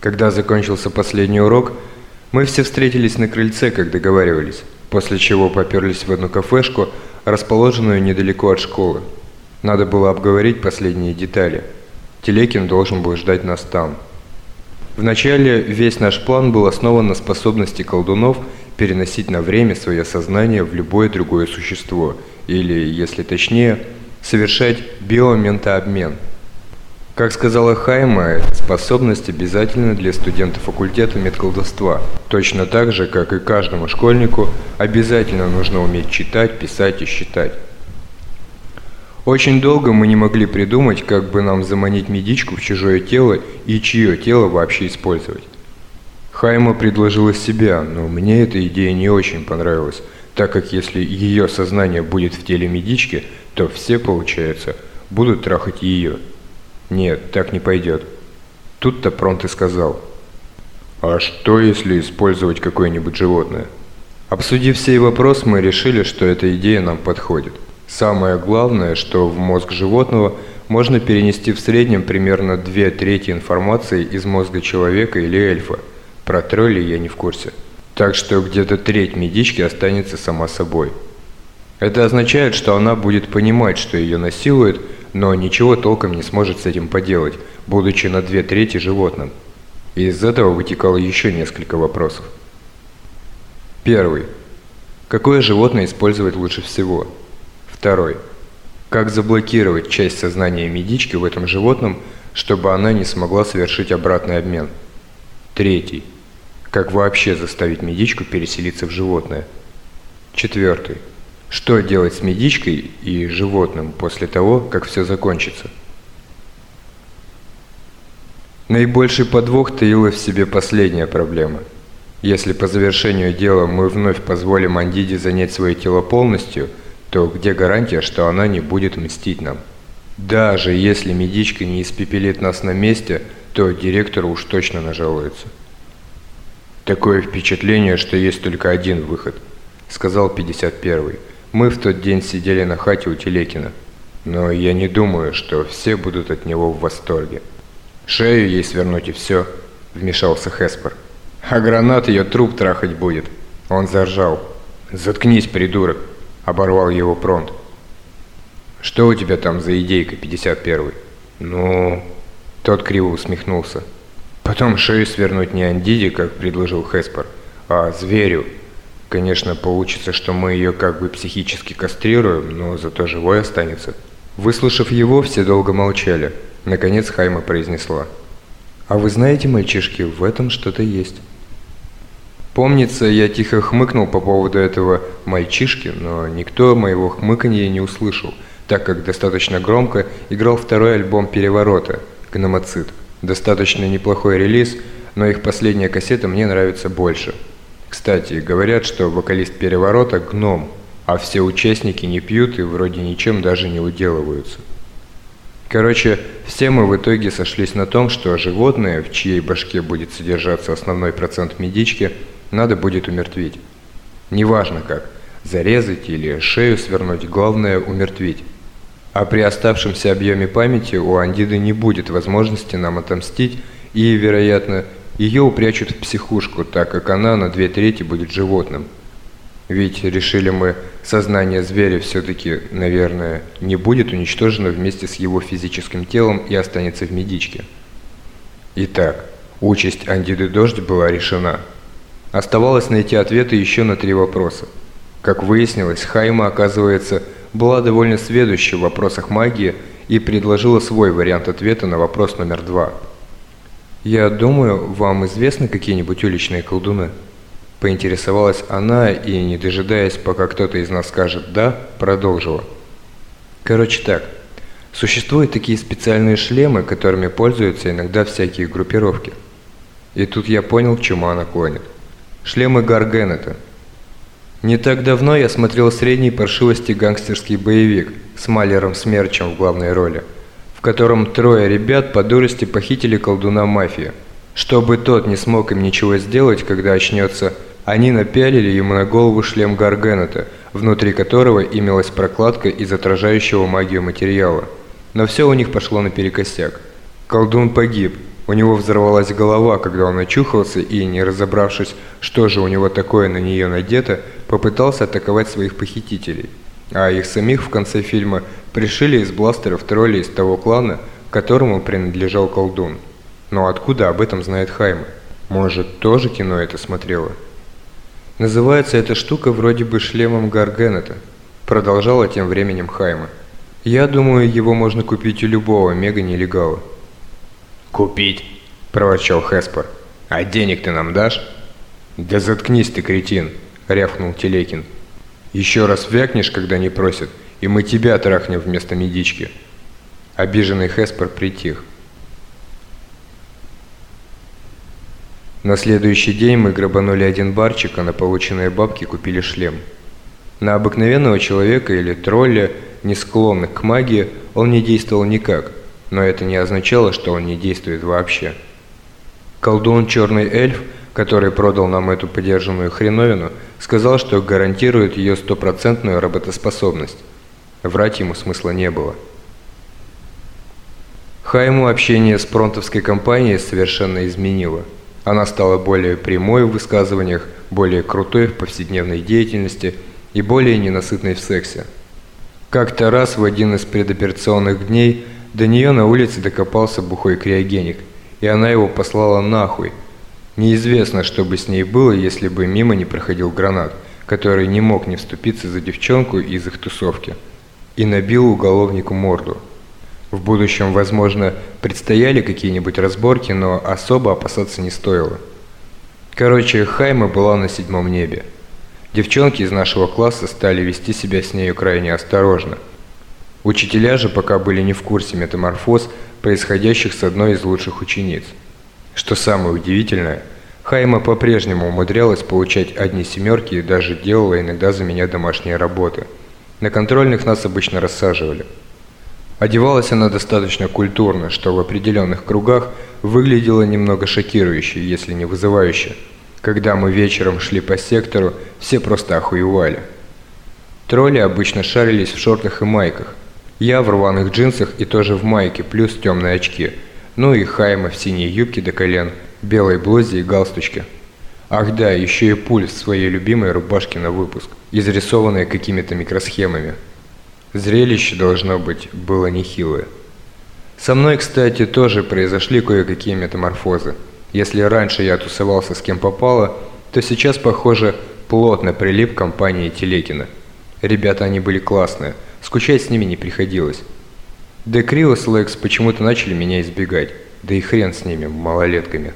Когда закончился последний урок, мы все встретились на крыльце, как договаривались, после чего поперлись в одну кафешку, расположенную недалеко от школы. Надо было обговорить последние детали. Телекин должен был ждать нас там. Вначале весь наш план был основан на способности колдунов переносить на время свое сознание в любое другое существо, или, если точнее, совершать биоментообмен – как сказала Хайма, эта способность обязательна для студентов факультета медколдовства. Точно так же, как и каждому школьнику, обязательно нужно уметь читать, писать и считать. Очень долго мы не могли придумать, как бы нам заманить медичку в чужое тело и чье тело вообще использовать. Хайма предложила себя, но мне эта идея не очень понравилась, так как если ее сознание будет в теле медички, то все, получается, будут трахать ее. Нет, так не пойдет. Тут-то Пронт и сказал. А что, если использовать какое-нибудь животное? Обсудив сей вопрос, мы решили, что эта идея нам подходит. Самое главное, что в мозг животного можно перенести в среднем примерно две трети информации из мозга человека или эльфа. Про тролли я не в курсе. Так что где-то треть медички останется сама собой. Это означает, что она будет понимать, что ее насилуют, но ничего толком не сможет с этим поделать, будучи на две трети животным. И из этого вытекало еще несколько вопросов. Первый. Какое животное использовать лучше всего? Второй. Как заблокировать часть сознания медички в этом животном, чтобы она не смогла совершить обратный обмен? Третий. Как вообще заставить медичку переселиться в животное? Четвертый. Что делать с медичкой и животным после того, как все закончится? Наибольший подвох таила в себе последняя проблема. Если по завершению дела мы вновь позволим Андиде занять свое тело полностью, то где гарантия, что она не будет мстить нам? Даже если медичка не испепелит нас на месте, то директору уж точно нажалуется. Такое впечатление, что есть только один выход, сказал 51-й. Мы в тот день сидели на хате у Телекина, но я не думаю, что все будут от него в восторге. Шею ей свернуть и все, вмешался Хеспер. А гранат ее труп трахать будет. Он заржал. Заткнись, придурок, оборвал его Пронт. Что у тебя там за идейка, 51-й? Ну, тот криво усмехнулся. Потом шею свернуть не Андиде, как предложил Хеспер, а зверю, Конечно, получится, что мы ее как бы психически кастрируем, но зато живой останется. Выслушав его, все долго молчали. Наконец Хайма произнесла. «А вы знаете, мальчишки, в этом что-то есть». Помнится, я тихо хмыкнул по поводу этого мальчишки, но никто моего хмыканья не услышал, так как достаточно громко играл второй альбом «Переворота» «Гномоцит». Достаточно неплохой релиз, но их последняя кассета мне нравится больше – кстати, говорят, что вокалист переворота – гном, а все участники не пьют и вроде ничем даже не уделываются. Короче, все мы в итоге сошлись на том, что животное, в чьей башке будет содержаться основной процент медички, надо будет умертвить. Неважно как, зарезать или шею свернуть, главное умертвить. А при оставшемся объеме памяти у Андиды не будет возможности нам отомстить и, вероятно, ее упрячут в психушку, так как она на две трети будет животным. Ведь решили мы, сознание зверя все-таки, наверное, не будет уничтожено вместе с его физическим телом и останется в медичке. Итак, участь Андиды Дождь была решена. Оставалось найти ответы еще на три вопроса. Как выяснилось, Хайма, оказывается, была довольно сведущей в вопросах магии и предложила свой вариант ответа на вопрос номер два – «Я думаю, вам известны какие-нибудь уличные колдуны?» Поинтересовалась она и, не дожидаясь, пока кто-то из нас скажет «да», продолжила. Короче так, существуют такие специальные шлемы, которыми пользуются иногда всякие группировки. И тут я понял, к чему она клонит. Шлемы Гаргенета. Не так давно я смотрел средней паршивости гангстерский боевик с Малером Смерчем в главной роли – котором трое ребят по дурости похитили колдуна мафии. Чтобы тот не смог им ничего сделать, когда очнется, они напялили ему на голову шлем Гаргенета, внутри которого имелась прокладка из отражающего магию материала. Но все у них пошло наперекосяк. Колдун погиб, У него взорвалась голова, когда он очухался и, не разобравшись, что же у него такое на нее надето, попытался атаковать своих похитителей. А их самих в конце фильма пришили из бластеров тролли из того клана, которому принадлежал колдун. Но откуда об этом знает Хайма? Может, тоже кино это смотрела? Называется эта штука вроде бы шлемом Гаргенета, продолжала тем временем Хайма. Я думаю, его можно купить у любого мега-нелегала. «Купить?» – проворчал Хеспер. «А денег ты нам дашь?» «Да заткнись ты, кретин!» – рявкнул Телекин. «Еще раз вякнешь, когда не просят, и мы тебя трахнем вместо медички». Обиженный Хеспер притих. На следующий день мы грабанули один барчик, а на полученные бабки купили шлем. На обыкновенного человека или тролля, не склонных к магии, он не действовал никак – но это не означало, что он не действует вообще. Колдун Черный Эльф, который продал нам эту подержанную хреновину, сказал, что гарантирует ее стопроцентную работоспособность. Врать ему смысла не было. Хайму общение с пронтовской компанией совершенно изменило. Она стала более прямой в высказываниях, более крутой в повседневной деятельности и более ненасытной в сексе. Как-то раз в один из предоперационных дней до нее на улице докопался бухой криогеник, и она его послала нахуй. Неизвестно, что бы с ней было, если бы мимо не проходил гранат, который не мог не вступиться за девчонку из их тусовки, и набил уголовнику морду. В будущем, возможно, предстояли какие-нибудь разборки, но особо опасаться не стоило. Короче, Хайма была на седьмом небе. Девчонки из нашего класса стали вести себя с нею крайне осторожно – Учителя же пока были не в курсе метаморфоз, происходящих с одной из лучших учениц. Что самое удивительное, Хайма по-прежнему умудрялась получать одни семерки и даже делала иногда за меня домашние работы. На контрольных нас обычно рассаживали. Одевалась она достаточно культурно, что в определенных кругах выглядело немного шокирующе, если не вызывающе. Когда мы вечером шли по сектору, все просто охуевали. Тролли обычно шарились в шортах и майках – я в рваных джинсах и тоже в майке, плюс темные очки. Ну и Хайма в синей юбке до колен, белой блузе и галстучке. Ах да, еще и пуль в своей любимой рубашке на выпуск, изрисованная какими-то микросхемами. Зрелище, должно быть, было нехилое. Со мной, кстати, тоже произошли кое-какие метаморфозы. Если раньше я тусовался с кем попало, то сейчас, похоже, плотно прилип к компании Телекина. Ребята они были классные – Скучать с ними не приходилось. Да Крио с Лекс почему-то начали меня избегать. Да и хрен с ними, малолетками.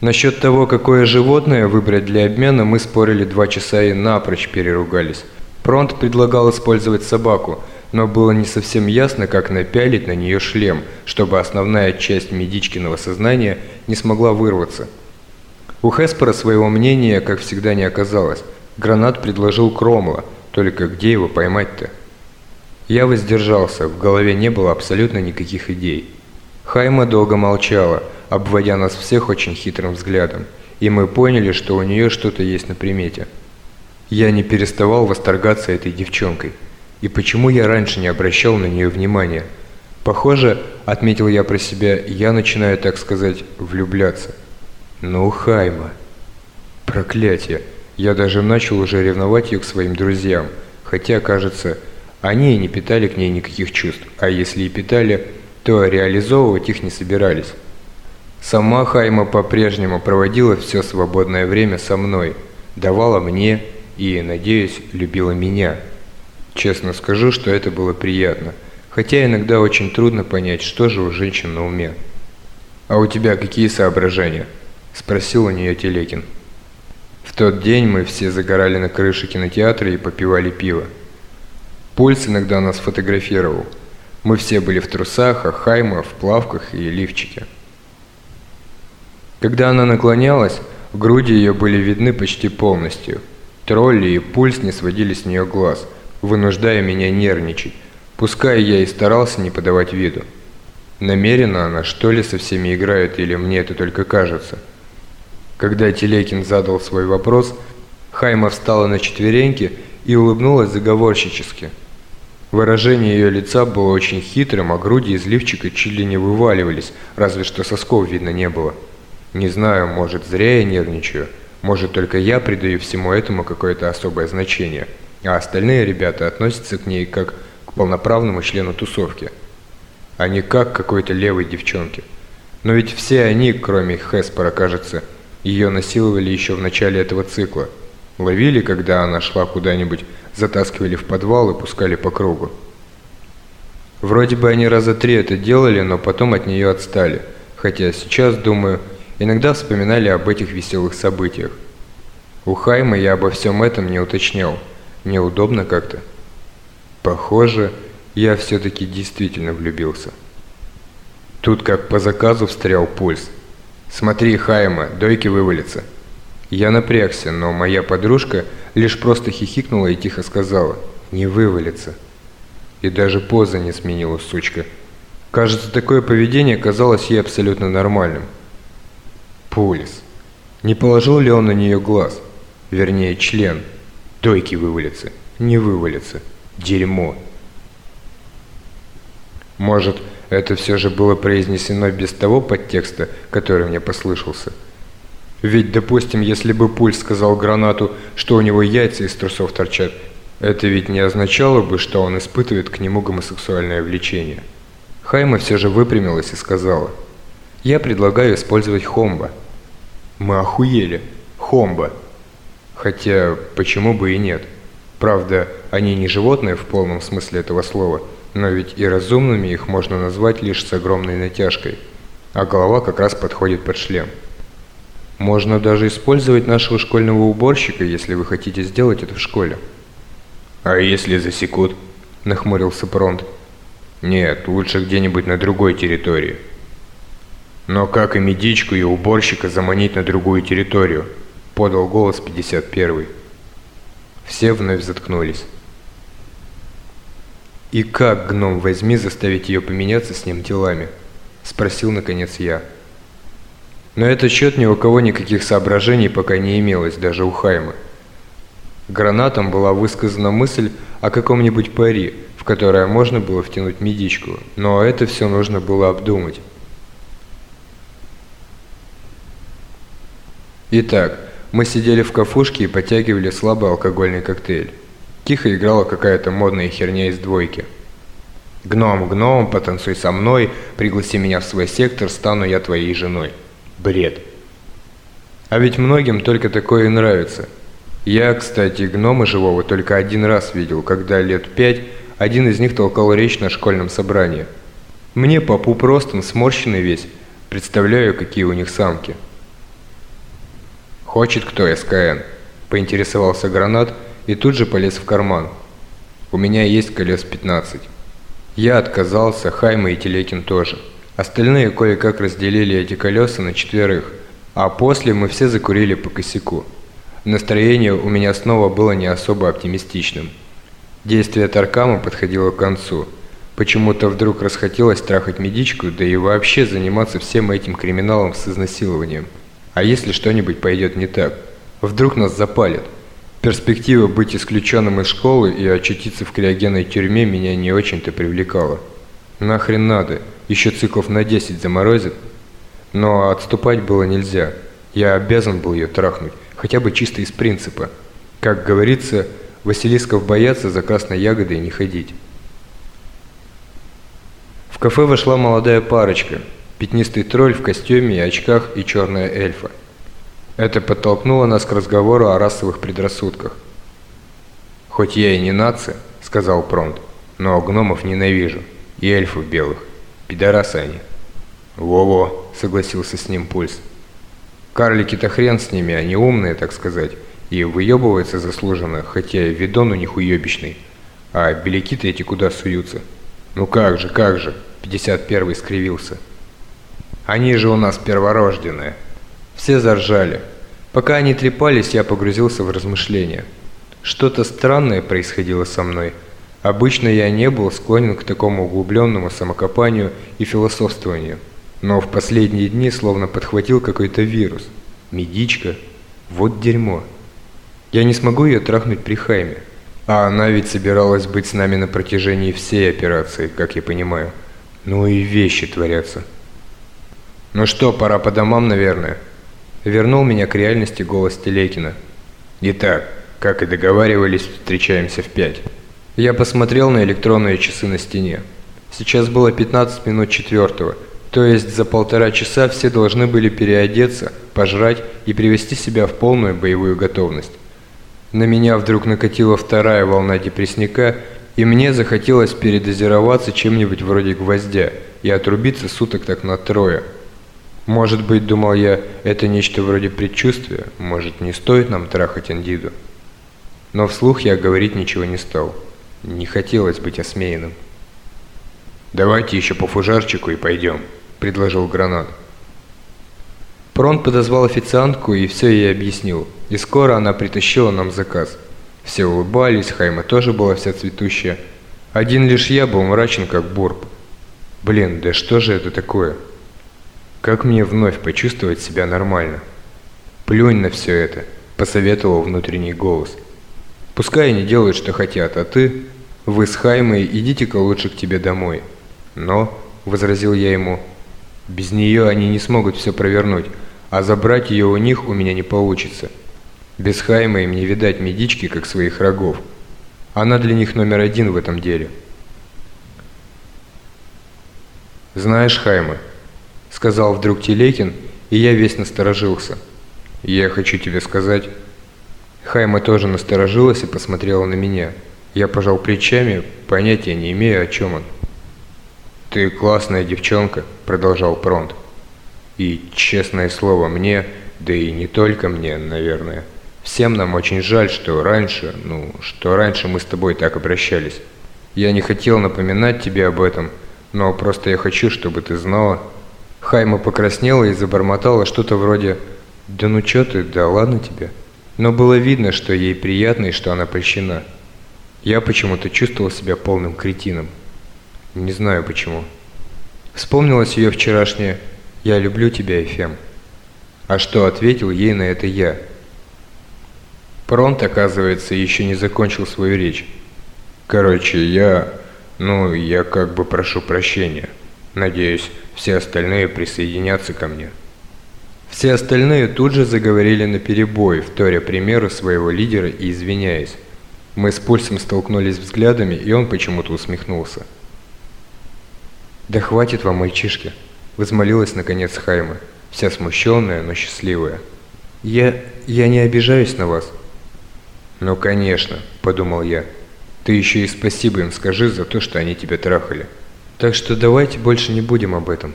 Насчет того, какое животное выбрать для обмена, мы спорили два часа и напрочь переругались. Пронт предлагал использовать собаку, но было не совсем ясно, как напялить на нее шлем, чтобы основная часть медичкиного сознания не смогла вырваться. У Хеспера своего мнения, как всегда, не оказалось. Гранат предложил Кромла, только где его поймать-то? Я воздержался, в голове не было абсолютно никаких идей. Хайма долго молчала, обводя нас всех очень хитрым взглядом, и мы поняли, что у нее что-то есть на примете. Я не переставал восторгаться этой девчонкой. И почему я раньше не обращал на нее внимания? Похоже, отметил я про себя, я начинаю, так сказать, влюбляться. Ну, Хайма. Проклятие. Я даже начал уже ревновать ее к своим друзьям, хотя, кажется, они и не питали к ней никаких чувств, а если и питали, то реализовывать их не собирались. Сама Хайма по-прежнему проводила все свободное время со мной, давала мне и, надеюсь, любила меня. Честно скажу, что это было приятно, хотя иногда очень трудно понять, что же у женщин на уме. «А у тебя какие соображения?» – спросил у нее Телекин. В тот день мы все загорали на крыше кинотеатра и попивали пиво. Пульс иногда нас фотографировал. Мы все были в трусах, а Хайма в плавках и лифчике. Когда она наклонялась, груди ее были видны почти полностью. Тролли и пульс не сводили с нее глаз, вынуждая меня нервничать, пускай я и старался не подавать виду. Намеренно она что ли со всеми играет или мне это только кажется – когда Телекин задал свой вопрос, Хайма встала на четвереньки и улыбнулась заговорщически. Выражение ее лица было очень хитрым, а груди из лифчика чуть ли не вываливались, разве что сосков видно не было. Не знаю, может, зря я нервничаю, может, только я придаю всему этому какое-то особое значение, а остальные ребята относятся к ней как к полноправному члену тусовки, а не как к какой-то левой девчонке. Но ведь все они, кроме Хеспора, кажется, ее насиловали еще в начале этого цикла. Ловили, когда она шла куда-нибудь, затаскивали в подвал и пускали по кругу. Вроде бы они раза три это делали, но потом от нее отстали. Хотя сейчас, думаю, иногда вспоминали об этих веселых событиях. У Хайма я обо всем этом не уточнял. Неудобно как-то. Похоже, я все-таки действительно влюбился. Тут как по заказу встрял пульс. «Смотри, Хайма, дойки вывалятся». Я напрягся, но моя подружка лишь просто хихикнула и тихо сказала «Не вывалится». И даже поза не сменила, сучка. Кажется, такое поведение казалось ей абсолютно нормальным. Пульс. Не положил ли он на нее глаз? Вернее, член. Дойки вывалится. Не вывалится. Дерьмо. Может, это все же было произнесено без того подтекста, который мне послышался. Ведь, допустим, если бы Пульс сказал Гранату, что у него яйца из трусов торчат, это ведь не означало бы, что он испытывает к нему гомосексуальное влечение. Хайма все же выпрямилась и сказала, «Я предлагаю использовать хомба». Мы охуели. Хомба. Хотя, почему бы и нет? Правда, они не животные в полном смысле этого слова – но ведь и разумными их можно назвать лишь с огромной натяжкой, а голова как раз подходит под шлем. Можно даже использовать нашего школьного уборщика, если вы хотите сделать это в школе. А если засекут? Нахмурился Пронт. Нет, лучше где-нибудь на другой территории. Но как и медичку и уборщика заманить на другую территорию? Подал голос 51-й. Все вновь заткнулись. «И как, гном, возьми заставить ее поменяться с ним телами?» – спросил наконец я. На этот счет ни у кого никаких соображений пока не имелось, даже у Хаймы. Гранатом была высказана мысль о каком-нибудь пари, в которое можно было втянуть медичку, но это все нужно было обдумать. Итак, мы сидели в кафушке и подтягивали слабый алкогольный коктейль. Тихо играла какая-то модная херня из двойки. «Гном, гном, потанцуй со мной, пригласи меня в свой сектор, стану я твоей женой». Бред. А ведь многим только такое и нравится. Я, кстати, гнома живого только один раз видел, когда лет пять один из них толкал речь на школьном собрании. Мне попу просто сморщенный весь, представляю, какие у них самки. «Хочет кто СКН?» – поинтересовался Гранат – и тут же полез в карман. У меня есть колес 15. Я отказался, Хайма и Телекин тоже. Остальные кое-как разделили эти колеса на четверых, а после мы все закурили по косяку. Настроение у меня снова было не особо оптимистичным. Действие Таркама подходило к концу. Почему-то вдруг расхотелось трахать медичку, да и вообще заниматься всем этим криминалом с изнасилованием. А если что-нибудь пойдет не так? Вдруг нас запалят? Перспектива быть исключенным из школы и очутиться в криогенной тюрьме меня не очень-то привлекала. Нахрен надо, еще циклов на 10 заморозит. Но отступать было нельзя. Я обязан был ее трахнуть, хотя бы чисто из принципа. Как говорится, Василисков боятся за красной ягодой не ходить. В кафе вошла молодая парочка. Пятнистый тролль в костюме и очках и черная эльфа. Это подтолкнуло нас к разговору о расовых предрассудках. «Хоть я и не нация», — сказал Пронт, — «но гномов ненавижу. И эльфов белых. Пидорасы они». «Во-во», — согласился с ним Пульс. «Карлики-то хрен с ними, они умные, так сказать, и выебываются заслуженно, хотя видон у них уебищный. А беляки-то эти куда суются?» «Ну как же, как же», — 51-й скривился. «Они же у нас перворожденные». Все заржали. Пока они трепались, я погрузился в размышления. Что-то странное происходило со мной. Обычно я не был склонен к такому углубленному самокопанию и философствованию. Но в последние дни словно подхватил какой-то вирус. Медичка. Вот дерьмо. Я не смогу ее трахнуть при Хайме. А она ведь собиралась быть с нами на протяжении всей операции, как я понимаю. Ну и вещи творятся. Ну что, пора по домам, наверное. Вернул меня к реальности голос Телекина. Итак, как и договаривались, встречаемся в пять. Я посмотрел на электронные часы на стене. Сейчас было 15 минут четвертого, то есть за полтора часа все должны были переодеться, пожрать и привести себя в полную боевую готовность. На меня вдруг накатила вторая волна депрессника, и мне захотелось передозироваться чем-нибудь вроде гвоздя и отрубиться суток так на трое. Может быть, думал я, это нечто вроде предчувствия, может, не стоит нам трахать Андиду. Но вслух я говорить ничего не стал. Не хотелось быть осмеянным. «Давайте еще по фужарчику и пойдем», – предложил Гранат. Прон подозвал официантку и все ей объяснил, и скоро она притащила нам заказ. Все улыбались, Хайма тоже была вся цветущая. Один лишь я был мрачен, как бурб. Блин, да что же это такое? Как мне вновь почувствовать себя нормально? Плюнь на все это, посоветовал внутренний голос. Пускай они делают, что хотят, а ты, вы с Хаймой, идите-ка лучше к тебе домой. Но, возразил я ему, без нее они не смогут все провернуть, а забрать ее у них у меня не получится. Без Хаймы им не видать медички, как своих рогов. Она для них номер один в этом деле. «Знаешь, Хайма», — сказал вдруг Телекин, и я весь насторожился. «Я хочу тебе сказать...» Хайма тоже насторожилась и посмотрела на меня. Я пожал плечами, понятия не имея, о чем он. «Ты классная девчонка», — продолжал Пронт. «И, честное слово, мне, да и не только мне, наверное, всем нам очень жаль, что раньше, ну, что раньше мы с тобой так обращались. Я не хотел напоминать тебе об этом, но просто я хочу, чтобы ты знала». Хайма покраснела и забормотала что-то вроде «Да ну чё ты, да ладно тебе». Но было видно, что ей приятно и что она польщена. Я почему-то чувствовал себя полным кретином. Не знаю почему. Вспомнилось ее вчерашнее «Я люблю тебя, Эфем». А что ответил ей на это я? Пронт, оказывается, еще не закончил свою речь. Короче, я... Ну, я как бы прошу прощения. Надеюсь, все остальные присоединятся ко мне. Все остальные тут же заговорили на перебой, вторя примеру своего лидера и извиняясь. Мы с Пульсом столкнулись взглядами, и он почему-то усмехнулся. «Да хватит вам, мальчишки!» – возмолилась наконец Хайма, вся смущенная, но счастливая. «Я... я не обижаюсь на вас». «Ну, конечно», – подумал я. «Ты еще и спасибо им скажи за то, что они тебя трахали. Так что давайте больше не будем об этом».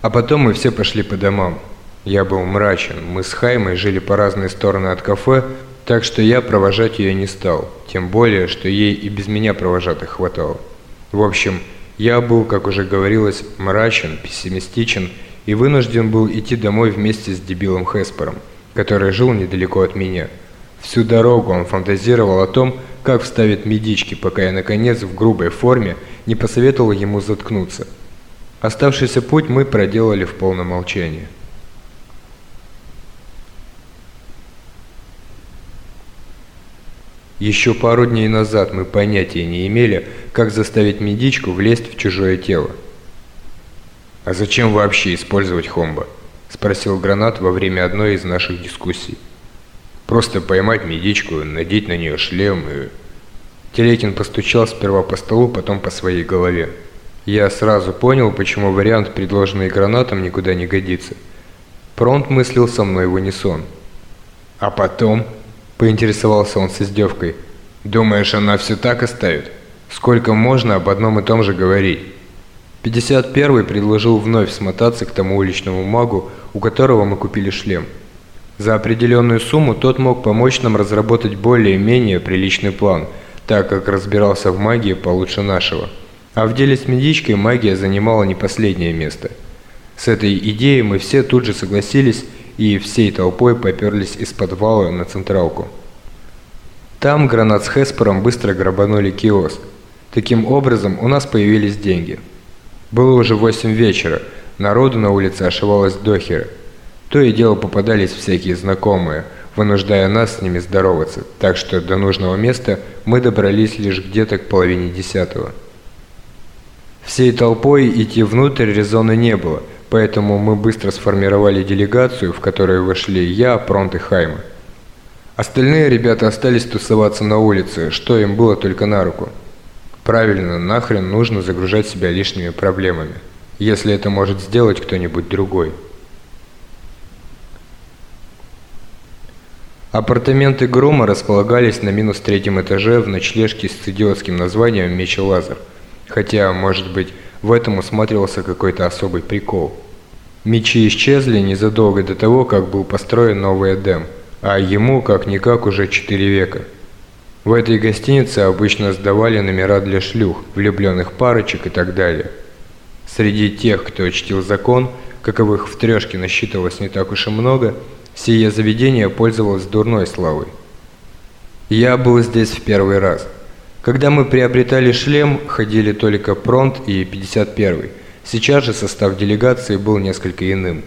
А потом мы все пошли по домам. Я был мрачен, мы с Хаймой жили по разные стороны от кафе, так что я провожать ее не стал, тем более, что ей и без меня провожатых хватало. В общем, я был, как уже говорилось, мрачен, пессимистичен и вынужден был идти домой вместе с дебилом Хеспером, который жил недалеко от меня. Всю дорогу он фантазировал о том, как вставит медички, пока я, наконец, в грубой форме не посоветовал ему заткнуться. Оставшийся путь мы проделали в полном молчании. Еще пару дней назад мы понятия не имели, как заставить медичку влезть в чужое тело. «А зачем вообще использовать хомбо?» – спросил Гранат во время одной из наших дискуссий. «Просто поймать медичку, надеть на нее шлем и...» Телекин постучал сперва по столу, потом по своей голове. Я сразу понял, почему вариант, предложенный Гранатом, никуда не годится. Пронт мыслил со мной в унисон. «А потом?» Поинтересовался он с издевкой. «Думаешь, она все так оставит? Сколько можно об одном и том же говорить?» 51-й предложил вновь смотаться к тому уличному магу, у которого мы купили шлем. За определенную сумму тот мог помочь нам разработать более-менее приличный план, так как разбирался в магии получше нашего. А в деле с медичкой магия занимала не последнее место. С этой идеей мы все тут же согласились и всей толпой поперлись из подвала на централку. Там гранат с Хеспером быстро грабанули киоск. Таким образом, у нас появились деньги. Было уже 8 вечера, народу на улице ошивалось дохера. То и дело попадались всякие знакомые, вынуждая нас с ними здороваться, так что до нужного места мы добрались лишь где-то к половине десятого. Всей толпой идти внутрь резона не было, поэтому мы быстро сформировали делегацию, в которую вошли я, Пронт и Хайма. Остальные ребята остались тусоваться на улице, что им было только на руку. Правильно, нахрен нужно загружать себя лишними проблемами, если это может сделать кто-нибудь другой. Апартаменты Грома располагались на минус третьем этаже в ночлежке с идиотским названием «Меч лазер», хотя, может быть, в этом усматривался какой-то особый прикол. Мечи исчезли незадолго до того, как был построен новый Эдем, а ему как-никак уже 4 века. В этой гостинице обычно сдавали номера для шлюх, влюбленных парочек и так далее. Среди тех, кто чтил закон, каковых в трешке насчитывалось не так уж и много – Сие заведение пользовалось дурной славой. Я был здесь в первый раз. Когда мы приобретали шлем, ходили только Пронт и 51-й. Сейчас же состав делегации был несколько иным.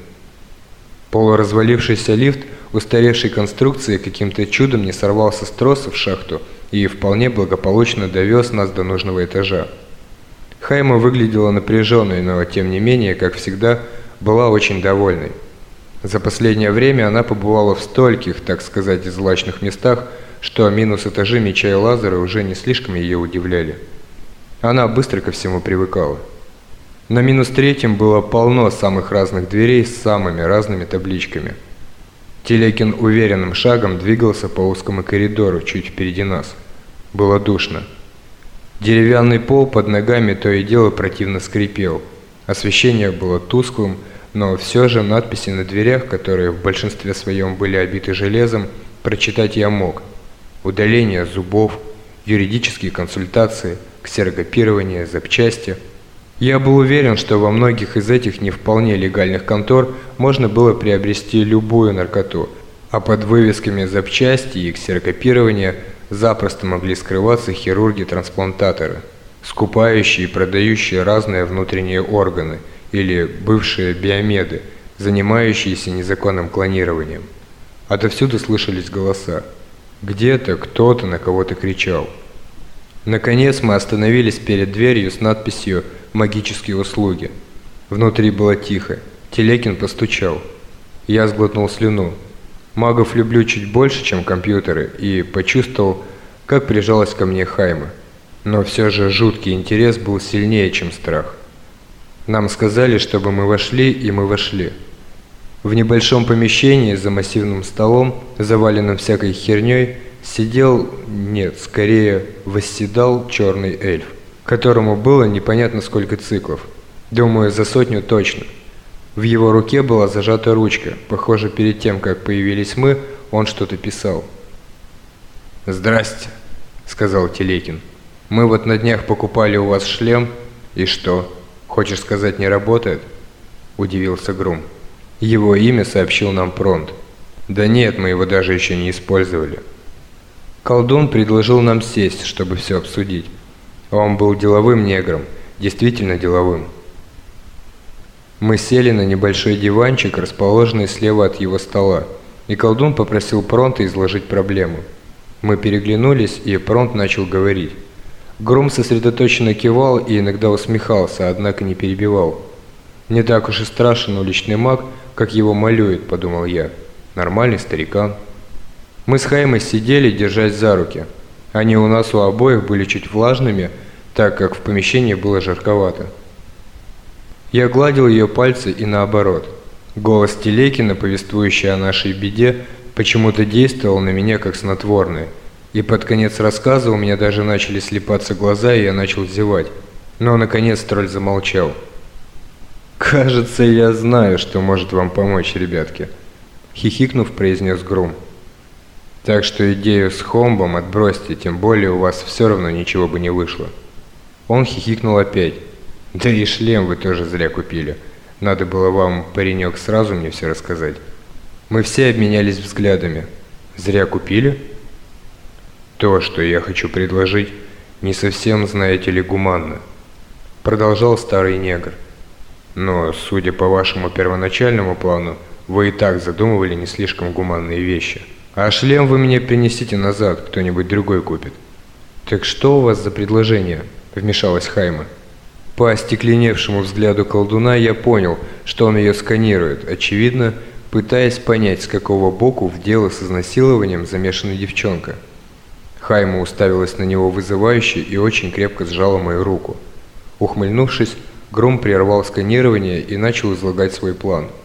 Полуразвалившийся лифт устаревшей конструкции каким-то чудом не сорвался с троса в шахту и вполне благополучно довез нас до нужного этажа. Хайма выглядела напряженной, но тем не менее, как всегда, была очень довольной. За последнее время она побывала в стольких, так сказать, злачных местах, что минус этажи меча и лазера уже не слишком ее удивляли. Она быстро ко всему привыкала. На минус третьем было полно самых разных дверей с самыми разными табличками. Телекин уверенным шагом двигался по узкому коридору чуть впереди нас. Было душно. Деревянный пол под ногами то и дело противно скрипел. Освещение было тусклым, но все же надписи на дверях, которые в большинстве своем были обиты железом, прочитать я мог. Удаление зубов, юридические консультации, ксерокопирование, запчасти. Я был уверен, что во многих из этих не вполне легальных контор можно было приобрести любую наркоту, а под вывесками запчасти и ксерокопирования запросто могли скрываться хирурги-трансплантаторы, скупающие и продающие разные внутренние органы – или бывшие биомеды, занимающиеся незаконным клонированием. Отовсюду слышались голоса. Где-то кто-то на кого-то кричал. Наконец мы остановились перед дверью с надписью «Магические услуги». Внутри было тихо. Телекин постучал. Я сглотнул слюну. Магов люблю чуть больше, чем компьютеры, и почувствовал, как прижалась ко мне Хайма. Но все же жуткий интерес был сильнее, чем страх. Нам сказали, чтобы мы вошли, и мы вошли. В небольшом помещении за массивным столом, заваленным всякой херней, сидел, нет, скорее восседал черный эльф, которому было непонятно сколько циклов. Думаю, за сотню точно. В его руке была зажата ручка. Похоже, перед тем, как появились мы, он что-то писал. «Здрасте», — сказал Телекин. «Мы вот на днях покупали у вас шлем, и что?» «Хочешь сказать, не работает?» – удивился Грум. «Его имя сообщил нам Пронт. Да нет, мы его даже еще не использовали». Колдун предложил нам сесть, чтобы все обсудить. Он был деловым негром, действительно деловым. Мы сели на небольшой диванчик, расположенный слева от его стола, и колдун попросил Пронта изложить проблему. Мы переглянулись, и Пронт начал говорить. Гром сосредоточенно кивал и иногда усмехался, однако не перебивал. «Не так уж и страшен уличный маг, как его малюют», – подумал я. «Нормальный старикан». Мы с Хаймой сидели, держась за руки. Они у нас у обоих были чуть влажными, так как в помещении было жарковато. Я гладил ее пальцы и наоборот. Голос Телекина, повествующий о нашей беде, почему-то действовал на меня как снотворное – и под конец рассказа у меня даже начали слепаться глаза, и я начал зевать. Но, наконец, тролль замолчал. «Кажется, я знаю, что может вам помочь, ребятки», — хихикнув, произнес Грум. «Так что идею с Хомбом отбросьте, тем более у вас все равно ничего бы не вышло». Он хихикнул опять. «Да и шлем вы тоже зря купили. Надо было вам, паренек, сразу мне все рассказать». Мы все обменялись взглядами. «Зря купили?» То, что я хочу предложить, не совсем, знаете ли, гуманно. Продолжал старый негр. Но, судя по вашему первоначальному плану, вы и так задумывали не слишком гуманные вещи. А шлем вы мне принесите назад, кто-нибудь другой купит. Так что у вас за предложение? Вмешалась Хайма. По остекленевшему взгляду колдуна я понял, что он ее сканирует, очевидно, пытаясь понять, с какого боку в дело с изнасилованием замешана девчонка. Хайма уставилась на него вызывающе и очень крепко сжала мою руку. Ухмыльнувшись, Гром прервал сканирование и начал излагать свой план –